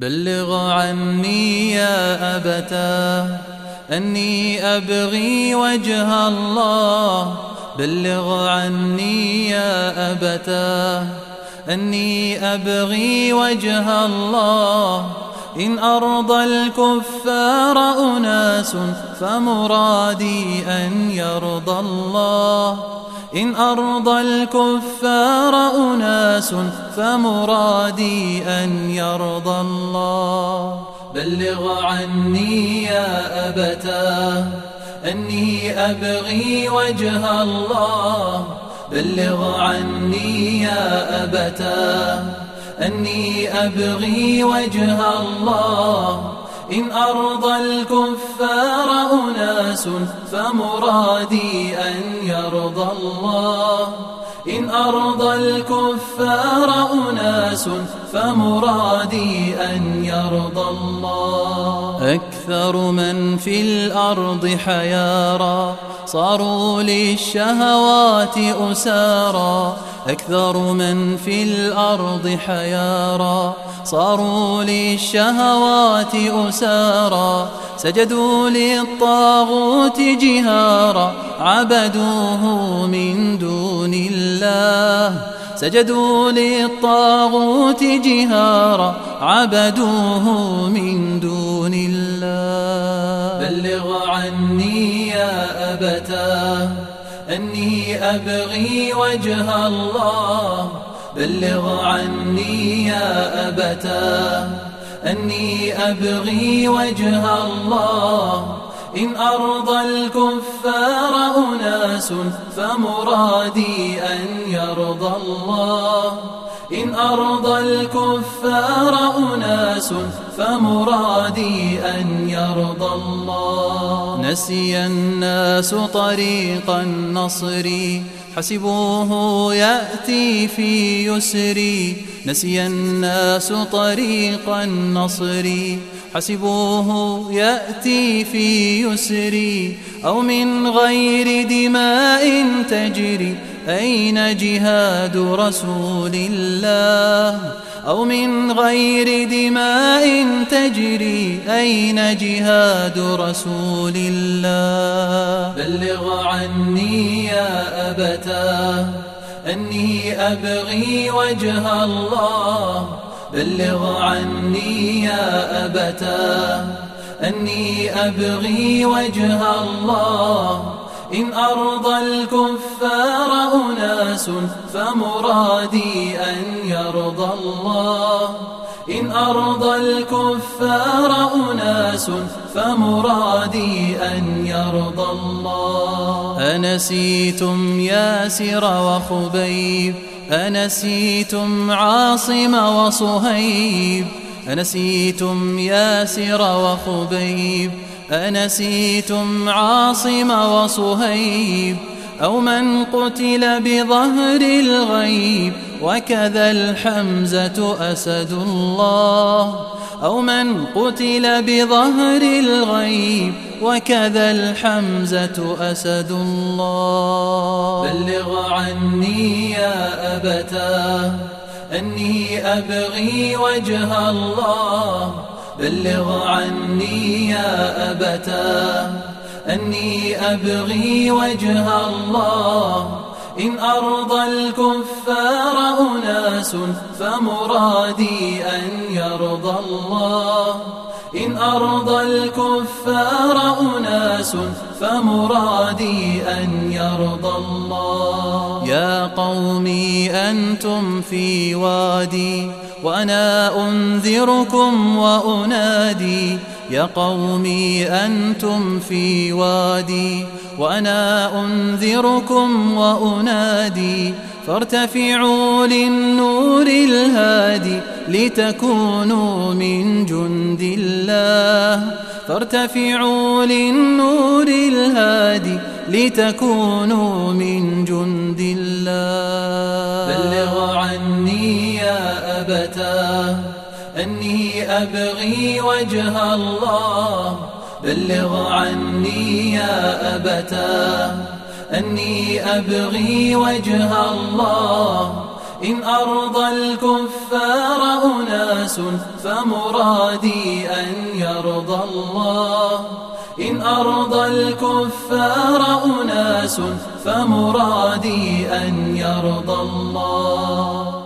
بلغ عني يا أبتاه أني أبغي وجه الله. بلغ عني يا أبتاه أني أبغي وجه الله. إن أرضى الكفار أناس فمرادي أن يرضى الله. إن أرضى الكفار أناس فمرادي أن يرضى الله. بلغ عني يا أبتاه أني أبغي وجه الله. بلغ عني يا أبتاه أني أبغي وجه الله. إن أرضى الكفار أناس فمرادي أن يرضى الله. إن أرضى الكفار أناس فمرادي أن يرضى الله. أكثر من في الأرض حيارى صاروا للشهوات أسارى أكثر من في الأرض حيارى صاروا للشهوات أسارى سجدوا للطاغوت جهارا. عبدوه من دون الله. سجدوا للطاغوت جهارا عبدوه من دون الله. بلغ عني يا أبتاه أني أبغي وجه الله. بلغ عني يا أبتاه أني أبغي وجه الله. إن أرضى الكفار أناس فمرادي أن يرضى الله. إن أرضى الكفار أناس فمرادي أن يرضى الله. نسي الناس طريق النصر حسبوه يأتي في يسري. نسي الناس طريق النصر. حسبوه يأتي في يسري أو من غير دماء تجري أين جهاد رسول الله؟ أو من غير دماء تجري أين جهاد رسول الله؟ بلغ عني يا أبتاه أني أبغي وجه الله. بلغ عني يا أبتاه أني أبغي وجه الله. إن أرضى الكفار أناس فمرادي أن يرضى الله. إن أرضى الكفار أناس فمرادي أن يرضى الله. أنسيتم ياسر وخبيب أنسيتم عاصم وصهيب أنسيتم ياسر وخبيب أنسيتم عاصم وصهيب أو من قتل بظهر الغيب وكذا الحمزة أسد الله. أو من قتل بظهر الغيب وكذا الحمزة أسد الله. بلغ عني يا أبتاه أني أبغي وجه الله. بلغ عني يا أبتاه أني أبغي وجه الله. إن أرضى الكفار أناس فمرادي أن يرضى الله. إن أرضى الكفار أناس فمرادي أن يرضى الله. يا قومي أنتم في وادي وأنا أنذركم وأنادي. يا قومي أنتم في وادي وأنا أنذركم وأنادي فارتفعوا للنور الهادي لتكونوا من جند الله. فارتفعوا للنور الهادي لتكونوا من جند الله. بلغ عني يا أبتاه أني أبغي وجه الله بلغ عني يا أبتاه. أني أبغي وجه الله. إن أرضى الكفار أناس فمرادي أن يرضى الله. إن أرضى الكفار أناس فمرادي أن يرضى الله.